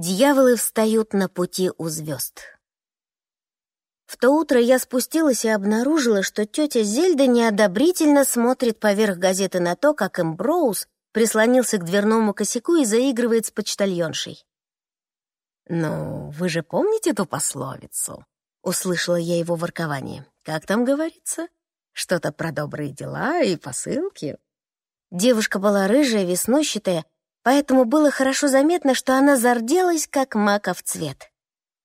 Дьяволы встают на пути у звезд. В то утро я спустилась и обнаружила, что тетя Зельда неодобрительно смотрит поверх газеты на то, как Эмброуз прислонился к дверному косяку и заигрывает с почтальоншей. «Ну, вы же помните ту пословицу?» — услышала я его воркование. «Как там говорится? Что-то про добрые дела и посылки?» Девушка была рыжая, веснущатая, поэтому было хорошо заметно, что она зарделась, как маков цвет.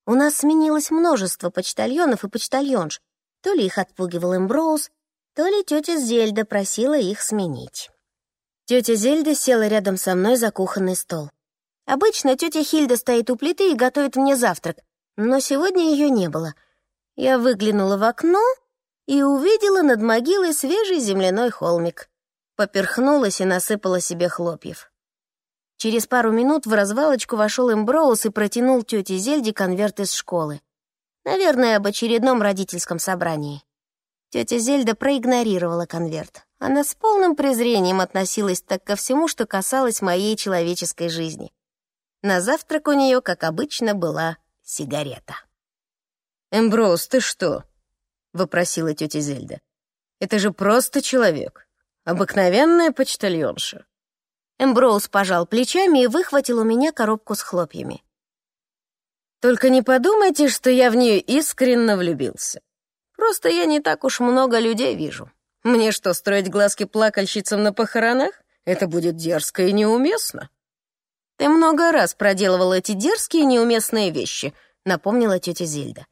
У нас сменилось множество почтальонов и почтальонш. То ли их отпугивал Эмброуз, то ли тетя Зельда просила их сменить. Тетя Зельда села рядом со мной за кухонный стол. Обычно тетя Хильда стоит у плиты и готовит мне завтрак, но сегодня ее не было. Я выглянула в окно и увидела над могилой свежий земляной холмик. Поперхнулась и насыпала себе хлопьев. Через пару минут в развалочку вошел Эмброуз и протянул тете Зельде конверт из школы. Наверное, об очередном родительском собрании. Тетя Зельда проигнорировала конверт. Она с полным презрением относилась так ко всему, что касалось моей человеческой жизни. На завтрак у нее, как обычно, была сигарета. «Эмброуз, ты что?» — вопросила тетя Зельда. «Это же просто человек. Обыкновенная почтальонша». Эмброуз пожал плечами и выхватил у меня коробку с хлопьями. «Только не подумайте, что я в нее искренне влюбился. Просто я не так уж много людей вижу. Мне что, строить глазки плакальщицам на похоронах? Это будет дерзко и неуместно». «Ты много раз проделывал эти дерзкие и неуместные вещи», — напомнила тетя Зельда.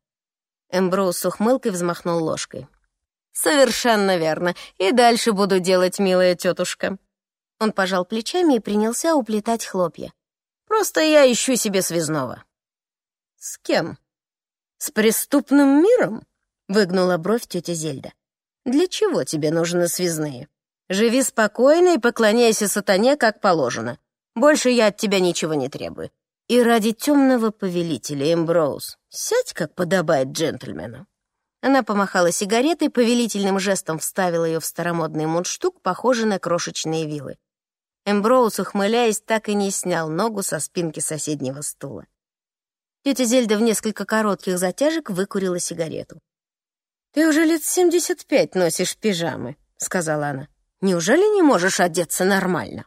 Эмброуз с ухмылкой взмахнул ложкой. «Совершенно верно. И дальше буду делать, милая тетушка». Он пожал плечами и принялся уплетать хлопья. «Просто я ищу себе связного». «С кем?» «С преступным миром?» — выгнула бровь тетя Зельда. «Для чего тебе нужны связные? Живи спокойно и поклоняйся сатане, как положено. Больше я от тебя ничего не требую. И ради темного повелителя, Эмброуз, сядь, как подобает джентльмену». Она помахала сигаретой, повелительным жестом вставила ее в старомодный мундштук, похожий на крошечные вилы. Эмброуз, ухмыляясь, так и не снял ногу со спинки соседнего стула. Тетя Зельда в несколько коротких затяжек выкурила сигарету. «Ты уже лет семьдесят пять носишь пижамы», — сказала она. «Неужели не можешь одеться нормально?»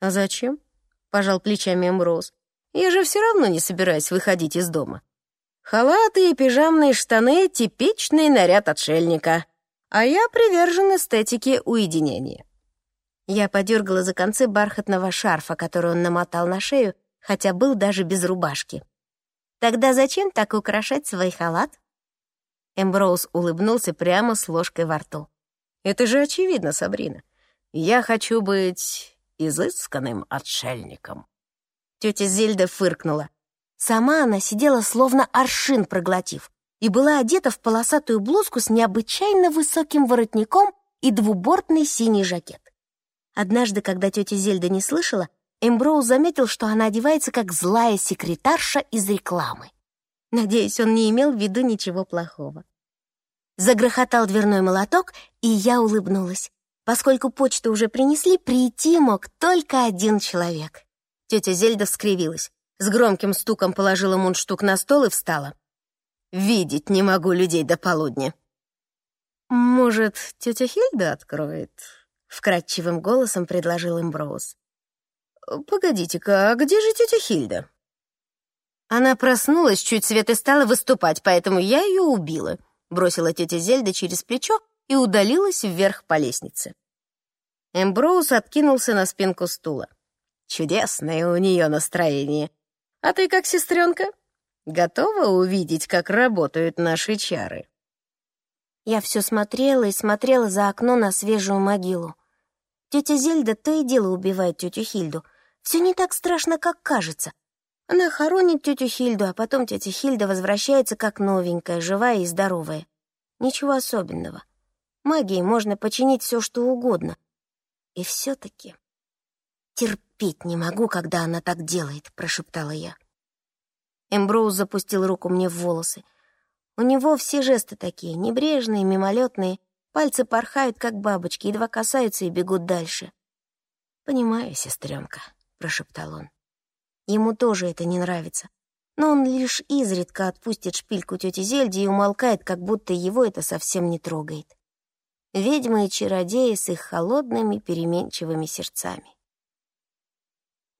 «А зачем?» — пожал плечами Эмброуз. «Я же все равно не собираюсь выходить из дома. Халаты и пижамные штаны — типичный наряд отшельника, а я привержен эстетике уединения. Я подергала за концы бархатного шарфа, который он намотал на шею, хотя был даже без рубашки. «Тогда зачем так украшать свой халат?» Эмброуз улыбнулся прямо с ложкой во рту. «Это же очевидно, Сабрина. Я хочу быть изысканным отшельником». Тетя Зельда фыркнула. Сама она сидела словно аршин проглотив и была одета в полосатую блузку с необычайно высоким воротником и двубортный синий жакет. Однажды, когда тетя Зельда не слышала, Эмброуз заметил, что она одевается как злая секретарша из рекламы. Надеюсь, он не имел в виду ничего плохого. Загрохотал дверной молоток, и я улыбнулась. Поскольку почту уже принесли, прийти мог только один человек. Тетя Зельда скривилась, с громким стуком положила мундштук на стол и встала. «Видеть не могу людей до полудня». «Может, тетя Хильда откроет?» Вкрадчивым голосом предложил Эмброуз. «Погодите-ка, а где же тетя Хильда?» Она проснулась, чуть свет и стала выступать, поэтому я ее убила, бросила тетя Зельда через плечо и удалилась вверх по лестнице. Эмброуз откинулся на спинку стула. Чудесное у нее настроение. А ты как, сестренка? Готова увидеть, как работают наши чары? Я все смотрела и смотрела за окно на свежую могилу. Тетя Зельда то и дело убивает тетю Хильду. Все не так страшно, как кажется. Она хоронит тетю Хильду, а потом тетя Хильда возвращается как новенькая, живая и здоровая. Ничего особенного. Магией можно починить все, что угодно. И все-таки... «Терпеть не могу, когда она так делает», — прошептала я. Эмброуз запустил руку мне в волосы. У него все жесты такие, небрежные, мимолетные, Пальцы порхают, как бабочки, едва касаются и бегут дальше. «Понимаю, сестренка», — прошептал он. Ему тоже это не нравится. Но он лишь изредка отпустит шпильку тети Зельди и умолкает, как будто его это совсем не трогает. Ведьмы и чародеи с их холодными переменчивыми сердцами.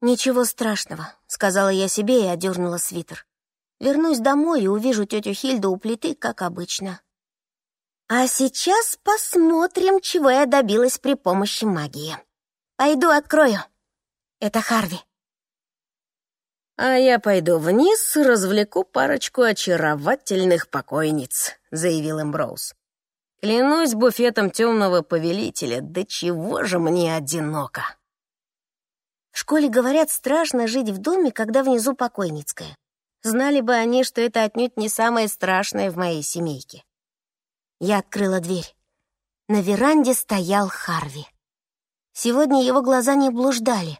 «Ничего страшного», — сказала я себе и одернула свитер. «Вернусь домой и увижу тетю Хильду у плиты, как обычно». А сейчас посмотрим, чего я добилась при помощи магии. Пойду открою. Это Харви. «А я пойду вниз развлеку парочку очаровательных покойниц», — заявил Эмброуз. «Клянусь буфетом темного повелителя, да чего же мне одиноко!» В школе говорят, страшно жить в доме, когда внизу покойницкая. Знали бы они, что это отнюдь не самое страшное в моей семейке. Я открыла дверь. На веранде стоял Харви. Сегодня его глаза не блуждали.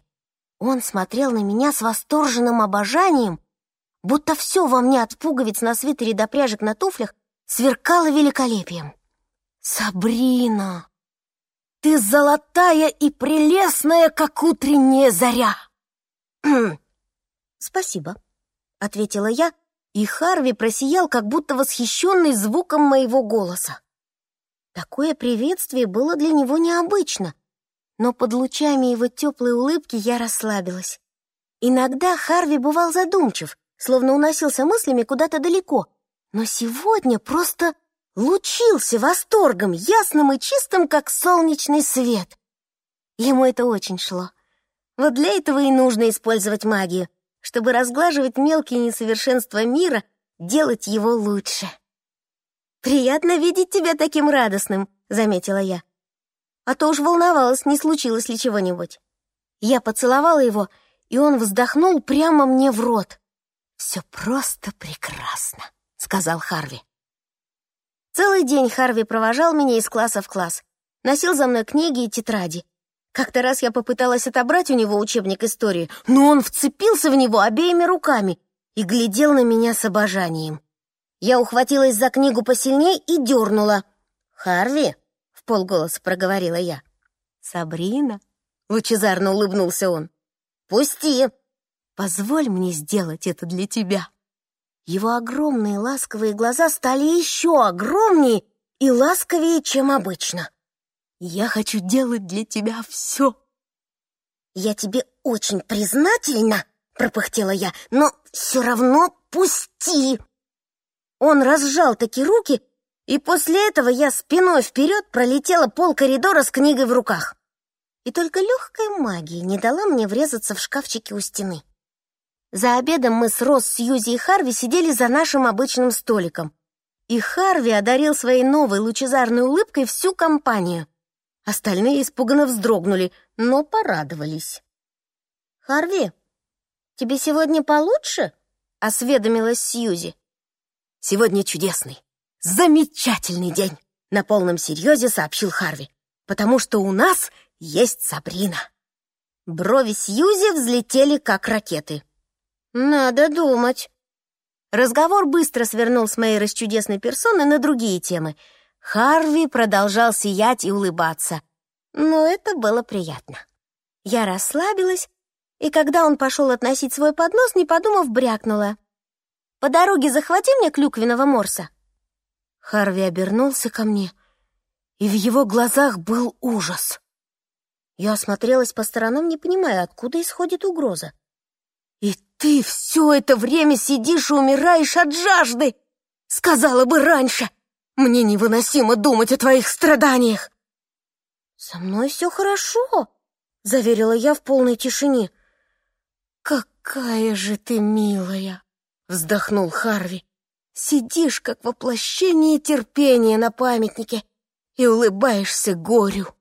Он смотрел на меня с восторженным обожанием, будто все во мне от пуговиц на свитере до пряжек на туфлях сверкало великолепием. «Сабрина, ты золотая и прелестная, как утренняя заря!» «Спасибо», — ответила я, и Харви просиял, как будто восхищенный звуком моего голоса. Такое приветствие было для него необычно, но под лучами его теплой улыбки я расслабилась. Иногда Харви бывал задумчив, словно уносился мыслями куда-то далеко, но сегодня просто лучился восторгом, ясным и чистым, как солнечный свет. Ему это очень шло. Вот для этого и нужно использовать магию — чтобы разглаживать мелкие несовершенства мира, делать его лучше. «Приятно видеть тебя таким радостным», — заметила я. А то уж волновалась, не случилось ли чего-нибудь. Я поцеловала его, и он вздохнул прямо мне в рот. «Все просто прекрасно», — сказал Харви. Целый день Харви провожал меня из класса в класс, носил за мной книги и тетради, как-то раз я попыталась отобрать у него учебник истории, но он вцепился в него обеими руками и глядел на меня с обожанием. Я ухватилась за книгу посильней и дернула. «Харви?» — в полголоса проговорила я. «Сабрина?» — лучезарно улыбнулся он. «Пусти!» «Позволь мне сделать это для тебя». Его огромные ласковые глаза стали еще огромнее и ласковее, чем обычно. Я хочу делать для тебя все. Я тебе очень признательна, пропыхтела я, но все равно пусти. Он разжал таки руки, и после этого я спиной вперед пролетела пол коридора с книгой в руках. И только легкая магия не дала мне врезаться в шкафчики у стены. За обедом мы с Росс, Сьюзи и Харви сидели за нашим обычным столиком. И Харви одарил своей новой лучезарной улыбкой всю компанию. Остальные испуганно вздрогнули, но порадовались. «Харви, тебе сегодня получше?» — осведомилась Сьюзи. «Сегодня чудесный, замечательный день!» — на полном серьезе сообщил Харви. «Потому что у нас есть Сабрина». Брови Сьюзи взлетели, как ракеты. «Надо думать». Разговор быстро свернул с моей расчудесной персоны на другие темы — Харви продолжал сиять и улыбаться, но это было приятно. Я расслабилась, и когда он пошел относить свой поднос, не подумав, брякнула. «По дороге захвати мне клюквенного морса». Харви обернулся ко мне, и в его глазах был ужас. Я осмотрелась по сторонам, не понимая, откуда исходит угроза. «И ты все это время сидишь и умираешь от жажды!» «Сказала бы раньше!» Мне невыносимо думать о твоих страданиях!» «Со мной все хорошо», — заверила я в полной тишине. «Какая же ты милая!» — вздохнул Харви. «Сидишь, как воплощение терпения на памятнике и улыбаешься горю».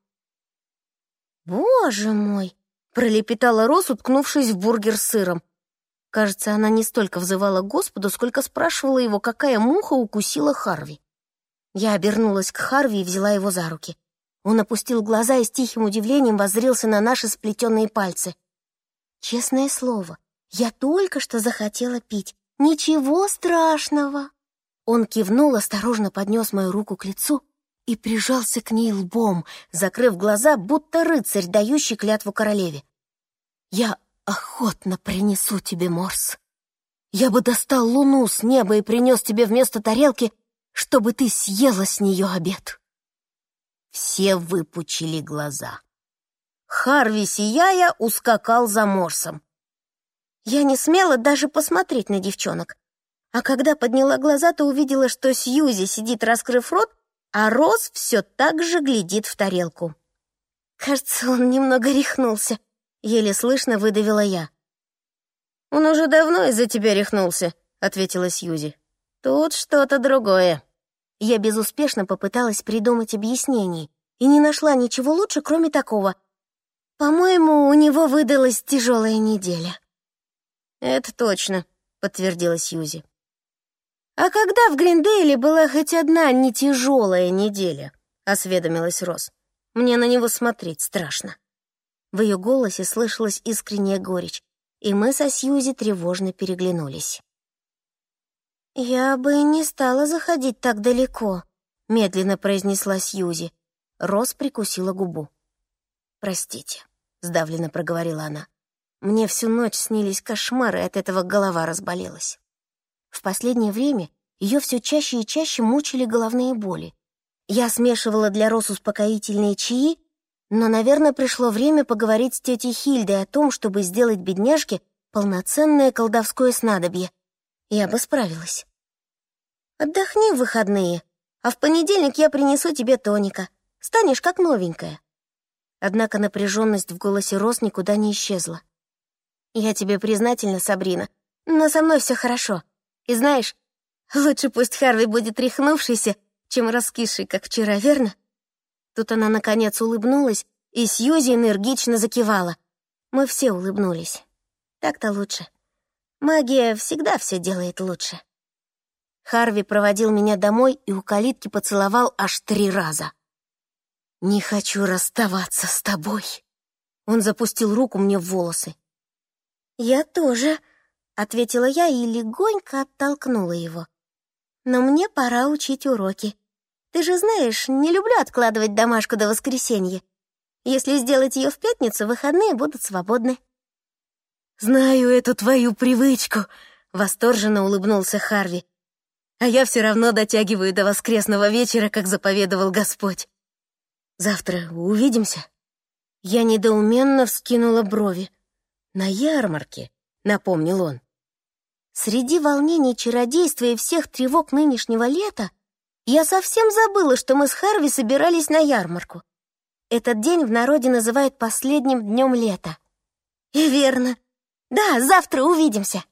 «Боже мой!» — пролепетала Рос, уткнувшись в бургер с сыром. Кажется, она не столько взывала Господу, сколько спрашивала его, какая муха укусила Харви. Я обернулась к Харви и взяла его за руки. Он опустил глаза и с тихим удивлением воззрился на наши сплетенные пальцы. «Честное слово, я только что захотела пить. Ничего страшного!» Он кивнул, осторожно поднес мою руку к лицу и прижался к ней лбом, закрыв глаза, будто рыцарь, дающий клятву королеве. Я охотно принесу тебе морс. Я бы достал луну с неба и принес тебе вместо тарелки, чтобы ты съела с нее обед. Все выпучили глаза. Харви, сияя, ускакал за морсом. Я не смела даже посмотреть на девчонок. А когда подняла глаза, то увидела, что Сьюзи сидит, раскрыв рот, а Роз все так же глядит в тарелку. Кажется, он немного рехнулся. Еле слышно выдавила я. «Он уже давно из-за тебя рехнулся», — ответила Сьюзи. «Тут что-то другое». Я безуспешно попыталась придумать объяснение и не нашла ничего лучше, кроме такого. По-моему, у него выдалась тяжелая неделя. «Это точно», — подтвердила Сьюзи. «А когда в Гриндейле была хоть одна не тяжелая неделя?» — осведомилась Роз. «Мне на него смотреть страшно». В ее голосе слышалась искренняя горечь, и мы со Сьюзи тревожно переглянулись. «Я бы не стала заходить так далеко», — медленно произнесла Сьюзи. Рос прикусила губу. «Простите», — сдавленно проговорила она. «Мне всю ночь снились кошмары, от этого голова разболелась». В последнее время ее все чаще и чаще мучили головные боли. Я смешивала для Рос успокоительные чаи, но, наверное, пришло время поговорить с тетей Хильдой о том, чтобы сделать бедняжке полноценное колдовское снадобье. Я бы справилась. Отдохни в выходные, а в понедельник я принесу тебе тоника. Станешь как новенькая. Однако напряженность в голосе Рос никуда не исчезла. Я тебе признательна, Сабрина, но со мной все хорошо. И знаешь, лучше пусть Харви будет рехнувшийся, чем раскисший, как вчера, верно? Тут она, наконец, улыбнулась, и Сьюзи энергично закивала. Мы все улыбнулись. Так-то лучше. Магия всегда все делает лучше. Харви проводил меня домой и у калитки поцеловал аж три раза. «Не хочу расставаться с тобой». Он запустил руку мне в волосы. «Я тоже», — ответила я и легонько оттолкнула его. «Но мне пора учить уроки. Ты же знаешь, не люблю откладывать домашку до воскресенья. Если сделать ее в пятницу, выходные будут свободны». «Знаю эту твою привычку», — восторженно улыбнулся Харви. «А я все равно дотягиваю до воскресного вечера, как заповедовал Господь. Завтра увидимся?» Я недоуменно вскинула брови. «На ярмарке», — напомнил он. Среди волнений чародейства и всех тревог нынешнего лета я совсем забыла, что мы с Харви собирались на ярмарку. Этот день в народе называют последним днем лета. И верно. Да, завтра увидимся.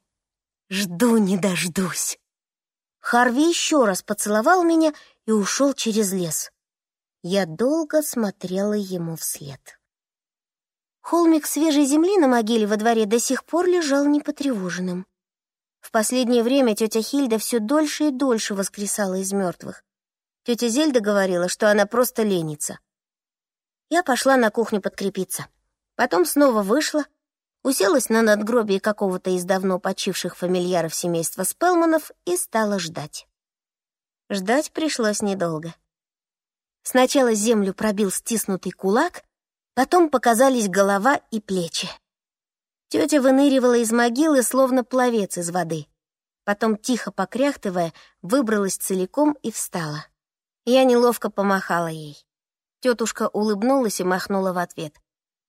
Жду не дождусь. Харви еще раз поцеловал меня и ушел через лес. Я долго смотрела ему вслед. Холмик свежей земли на могиле во дворе до сих пор лежал непотревоженным. В последнее время тетя Хильда все дольше и дольше воскресала из мертвых. Тетя Зельда говорила, что она просто ленится. Я пошла на кухню подкрепиться. Потом снова вышла, уселась на надгробие какого-то из давно почивших фамильяров семейства Спелманов и стала ждать. Ждать пришлось недолго. Сначала землю пробил стиснутый кулак, потом показались голова и плечи. Тетя выныривала из могилы, словно пловец из воды. Потом, тихо покряхтывая, выбралась целиком и встала. Я неловко помахала ей. Тетушка улыбнулась и махнула в ответ.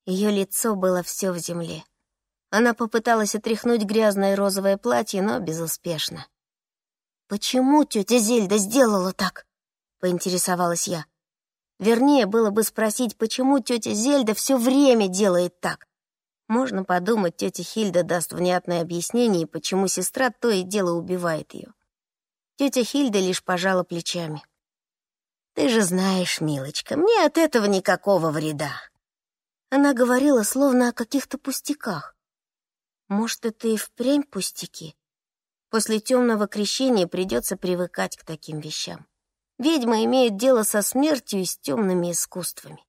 Ее лицо было все в земле. Она попыталась отряхнуть грязное розовое платье, но безуспешно. «Почему тетя Зельда сделала так?» — поинтересовалась я. Вернее, было бы спросить, почему тетя Зельда все время делает так. Можно подумать, тетя Хильда даст внятное объяснение, почему сестра то и дело убивает ее. Тетя Хильда лишь пожала плечами. Ты же знаешь, милочка, мне от этого никакого вреда. Она говорила словно о каких-то пустяках. Может, это и впрямь пустяки? После темного крещения придется привыкать к таким вещам. Ведьма имеет дело со смертью и с темными искусствами.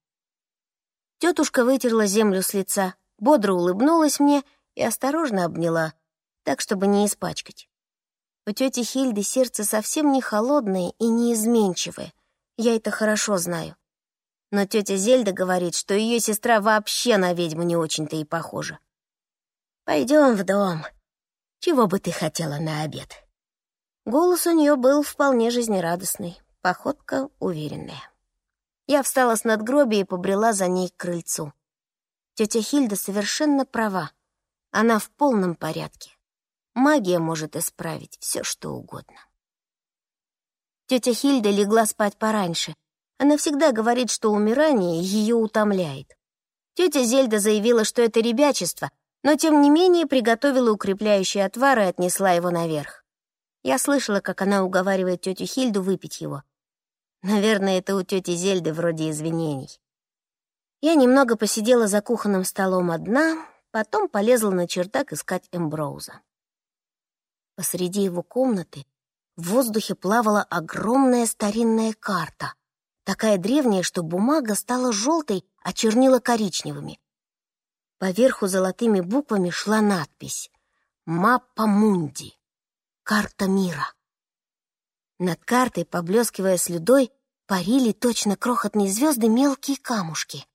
Тетушка вытерла землю с лица, бодро улыбнулась мне и осторожно обняла, так, чтобы не испачкать. У тети Хильды сердце совсем не холодное и не изменчивое, я это хорошо знаю. Но тетя Зельда говорит, что ее сестра вообще на ведьму не очень-то и похожа. Пойдем в дом. Чего бы ты хотела на обед?» Голос у нее был вполне жизнерадостный, походка уверенная. Я встала с надгробия и побрела за ней к крыльцу. Тетя Хильда совершенно права. Она в полном порядке. Магия может исправить все, что угодно. Тетя Хильда легла спать пораньше. Она всегда говорит, что умирание ее утомляет. Тетя Зельда заявила, что это ребячество, но тем не менее приготовила укрепляющий отвар и отнесла его наверх. Я слышала, как она уговаривает тетю Хильду выпить его. Наверное, это у тети Зельды вроде извинений. Я немного посидела за кухонным столом одна, потом полезла на чердак искать Эмброуза. Посреди его комнаты в воздухе плавала огромная старинная карта, такая древняя, что бумага стала желтой, а чернила коричневыми. Поверху золотыми буквами шла надпись «Маппа Мунди» — «Карта мира». Над картой, поблескивая слюдой, парили точно крохотные звезды мелкие камушки.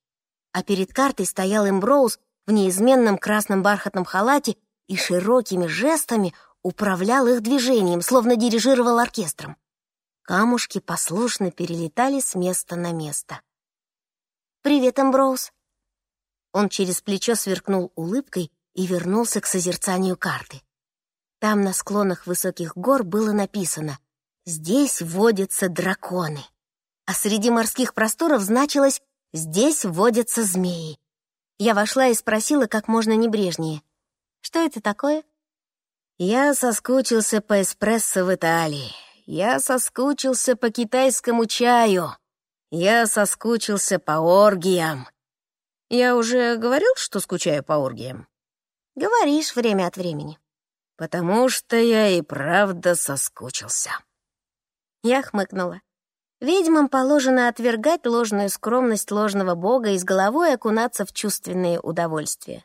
А перед картой стоял Эмброуз в неизменном красном бархатном халате и широкими жестами управлял их движением, словно дирижировал оркестром. Камушки послушно перелетали с места на место. «Привет, Эмброуз!» Он через плечо сверкнул улыбкой и вернулся к созерцанию карты. Там на склонах высоких гор было написано Здесь водятся драконы. А среди морских просторов значилось «Здесь водятся змеи». Я вошла и спросила как можно небрежнее. «Что это такое?» «Я соскучился по эспрессо в Италии. Я соскучился по китайскому чаю. Я соскучился по оргиям». «Я уже говорил, что скучаю по оргиям?» «Говоришь время от времени». «Потому что я и правда соскучился». Я хмыкнула. Ведьмам положено отвергать ложную скромность ложного бога и с головой окунаться в чувственные удовольствия.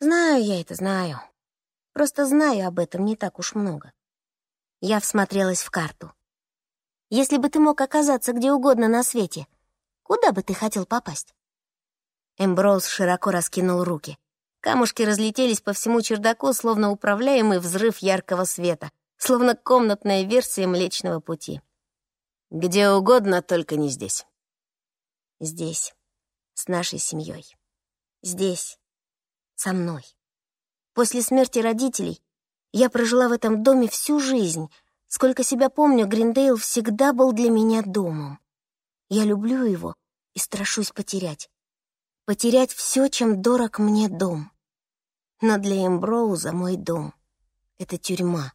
Знаю я это, знаю. Просто знаю об этом не так уж много. Я всмотрелась в карту. Если бы ты мог оказаться где угодно на свете, куда бы ты хотел попасть? Эмброуз широко раскинул руки. Камушки разлетелись по всему чердаку, словно управляемый взрыв яркого света словно комнатная версия Млечного Пути. Где угодно, только не здесь. Здесь, с нашей семьей. Здесь, со мной. После смерти родителей я прожила в этом доме всю жизнь. Сколько себя помню, Гриндейл всегда был для меня домом. Я люблю его и страшусь потерять. Потерять все, чем дорог мне дом. Но для Эмброуза мой дом — это тюрьма.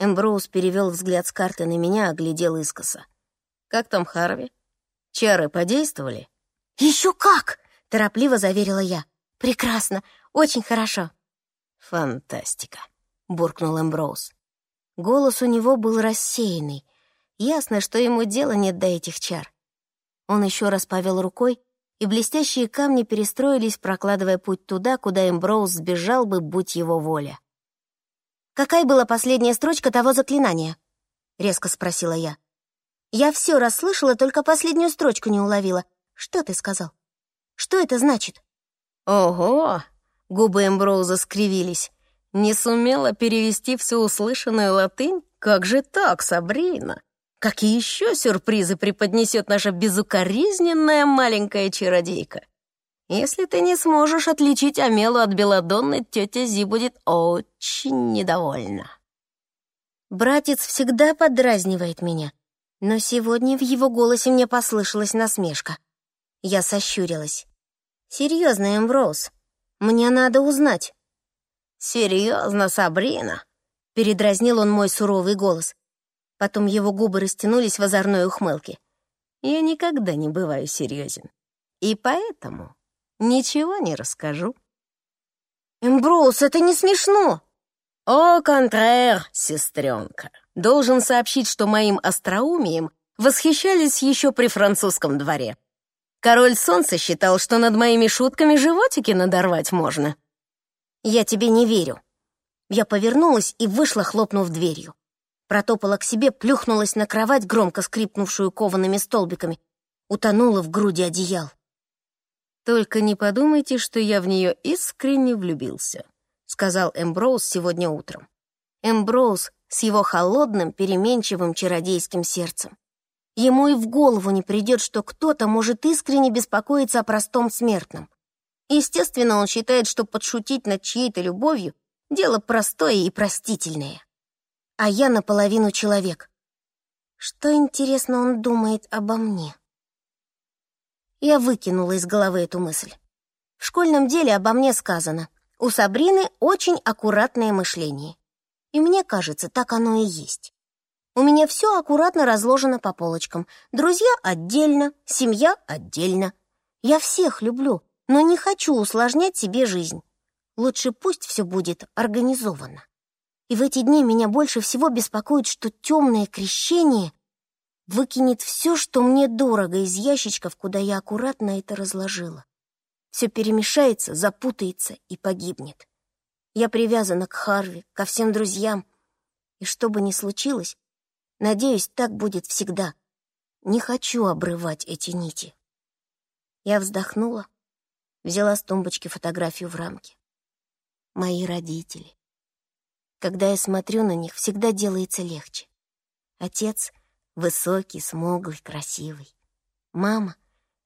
Эмброуз перевел взгляд с карты на меня, оглядел искоса. «Как там Харви? Чары подействовали?» «Еще как!» — торопливо заверила я. «Прекрасно, очень хорошо». «Фантастика!» — буркнул Эмброуз. Голос у него был рассеянный. Ясно, что ему дела нет до этих чар. Он еще раз повел рукой, и блестящие камни перестроились, прокладывая путь туда, куда Эмброуз сбежал бы, будь его воля. «Какая была последняя строчка того заклинания?» — резко спросила я. «Я все расслышала, только последнюю строчку не уловила. Что ты сказал? Что это значит?» «Ого!» — губы Эмброуза скривились. «Не сумела перевести всю услышанную латынь? Как же так, Сабрина? Какие еще сюрпризы преподнесет наша безукоризненная маленькая чародейка?» Если ты не сможешь отличить Амелу от Беладонны, тетя Зи будет очень недовольна. Братец всегда подразнивает меня, но сегодня в его голосе мне послышалась насмешка. Я сощурилась. «Серьезно, Эмброуз, мне надо узнать». «Серьезно, Сабрина?» — передразнил он мой суровый голос. Потом его губы растянулись в озорной ухмылке. «Я никогда не бываю серьезен. И поэтому ничего не расскажу». «Эмброуз, это не смешно!» «О, контрэр, сестренка, должен сообщить, что моим остроумием восхищались еще при французском дворе. Король Солнца считал, что над моими шутками животики надорвать можно». «Я тебе не верю». Я повернулась и вышла, хлопнув дверью. Протопала к себе, плюхнулась на кровать, громко скрипнувшую коваными столбиками, утонула в груди одеял. Только не подумайте, что я в нее искренне влюбился. сказал Эмброуз сегодня утром. Эмброуз с его холодным, переменчивым чародейским сердцем. Ему и в голову не придет, что кто-то может искренне беспокоиться о простом смертном. Естественно, он считает, что подшутить над чьей-то любовью — дело простое и простительное. А я наполовину человек. Что, интересно, он думает обо мне? Я выкинула из головы эту мысль. В школьном деле обо мне сказано, у Сабрины очень аккуратное мышление. И мне кажется, так оно и есть. У меня все аккуратно разложено по полочкам. Друзья отдельно, семья отдельно. Я всех люблю, но не хочу усложнять себе жизнь. Лучше пусть все будет организовано. И в эти дни меня больше всего беспокоит, что темное крещение выкинет все, что мне дорого из ящичков, куда я аккуратно это разложила. Все перемешается, запутается и погибнет. Я привязана к Харви, ко всем друзьям. И что бы ни случилось, надеюсь, так будет всегда. Не хочу обрывать эти нити. Я вздохнула, взяла с тумбочки фотографию в рамке. Мои родители. Когда я смотрю на них, всегда делается легче. Отец Высокий, смуглый, красивый. Мама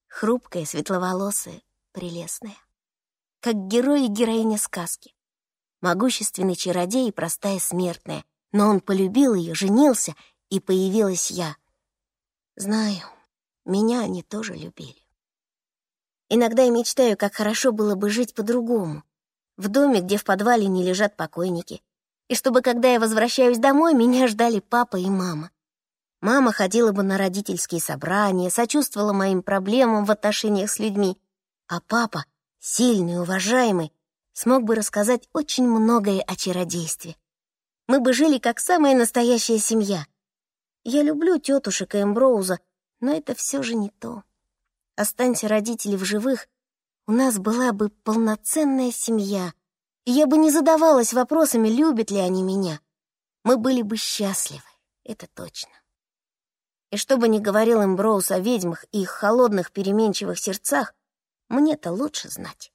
хрупкая, светловолосая, прелестная. Как герой и героиня сказки. Могущественный чародей и простая смертная. Но он полюбил ее, женился, и появилась я. Знаю, меня они тоже любили. Иногда я мечтаю, как хорошо было бы жить по-другому. В доме, где в подвале не лежат покойники. И чтобы, когда я возвращаюсь домой, меня ждали папа и мама. Мама ходила бы на родительские собрания, сочувствовала моим проблемам в отношениях с людьми, а папа, сильный, уважаемый, смог бы рассказать очень многое о чародействе. Мы бы жили как самая настоящая семья. Я люблю тетушек и Эмброуза, но это все же не то. Останься родители в живых, у нас была бы полноценная семья, я бы не задавалась вопросами, любят ли они меня. Мы были бы счастливы, это точно. И что бы ни говорил Эмброуз о ведьмах и их холодных переменчивых сердцах, мне-то лучше знать.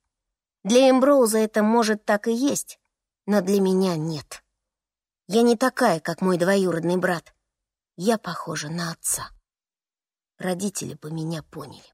Для Эмброуза это может так и есть, но для меня нет. Я не такая, как мой двоюродный брат. Я похожа на отца. Родители бы меня поняли.